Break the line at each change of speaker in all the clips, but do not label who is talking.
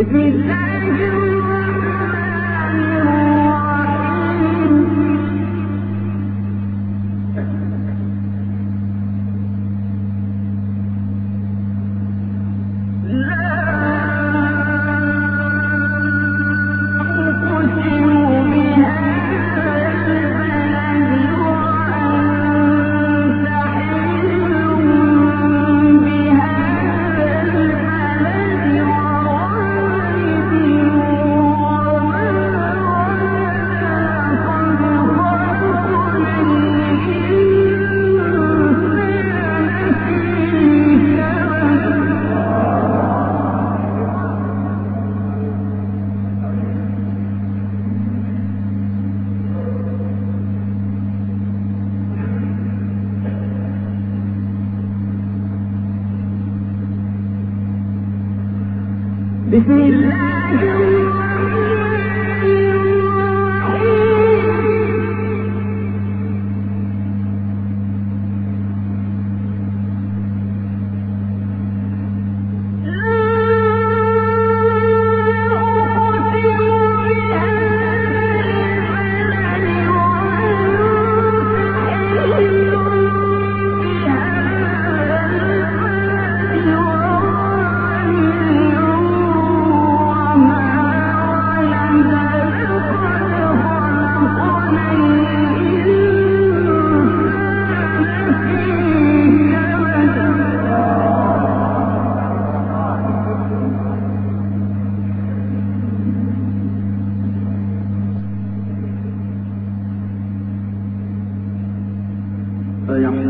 degrees. This is...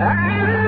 Ah!